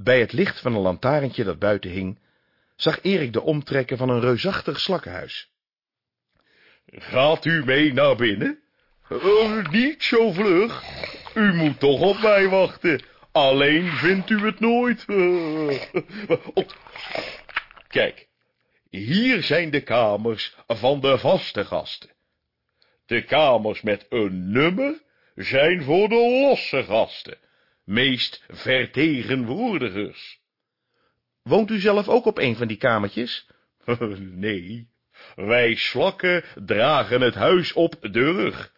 Bij het licht van een lantaarntje dat buiten hing, zag Erik de omtrekken van een reusachtig slakkenhuis. Gaat u mee naar binnen? Uh, niet zo vlug. U moet toch op mij wachten. Alleen vindt u het nooit. Oh. Kijk, hier zijn de kamers van de vaste gasten. De kamers met een nummer zijn voor de losse gasten, meest vertegenwoordigers. Woont u zelf ook op een van die kamertjes? nee, wij slakken dragen het huis op de rug.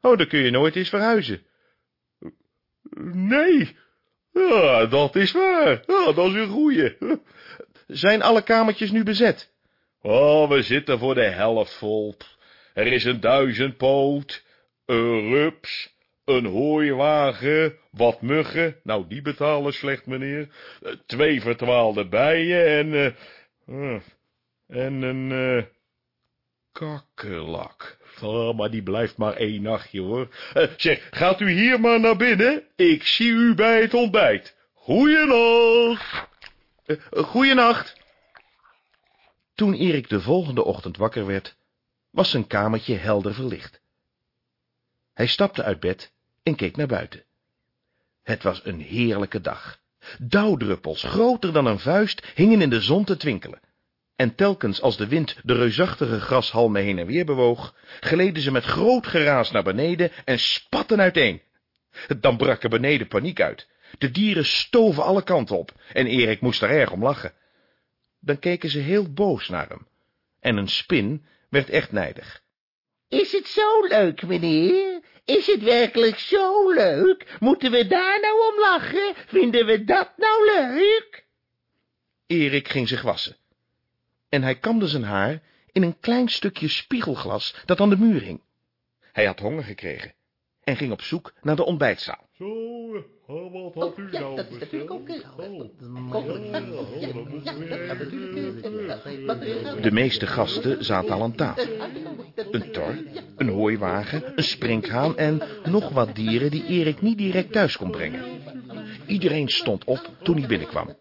Oh, dan kun je nooit eens verhuizen. Nee, dat is waar. Ja, dat is een goeie. Zijn alle kamertjes nu bezet? Oh, we zitten voor de helft vol. Er is een duizendpoot, een rups, een hooiwagen, wat muggen, nou die betalen slecht, meneer, twee verdwaalde bijen en, uh, en een uh, kakkelak. Oh, maar die blijft maar één nachtje, hoor. Zeg, gaat u hier maar naar binnen, ik zie u bij het ontbijt. Goeienacht. Goeienacht. Toen Erik de volgende ochtend wakker werd, was zijn kamertje helder verlicht. Hij stapte uit bed en keek naar buiten. Het was een heerlijke dag. Dauwdruppels, groter dan een vuist, hingen in de zon te twinkelen. En telkens als de wind de reusachtige grashalmen heen en weer bewoog, gleden ze met groot geraas naar beneden en spatten uiteen. Dan brak er beneden paniek uit. De dieren stoven alle kanten op en Erik moest er erg om lachen. Dan keken ze heel boos naar hem. En een spin werd echt nijdig. Is het zo leuk, meneer? Is het werkelijk zo leuk? Moeten we daar nou om lachen? Vinden we dat nou leuk? Erik ging zich wassen. En hij kamde zijn haar in een klein stukje spiegelglas dat aan de muur hing. Hij had honger gekregen en ging op zoek naar de ontbijtzaal. Zo, wat had u nou dat is natuurlijk ook De meeste gasten zaten al aan tafel. Een tor, een hooiwagen, een sprinkhaan en nog wat dieren die Erik niet direct thuis kon brengen. Iedereen stond op toen hij binnenkwam.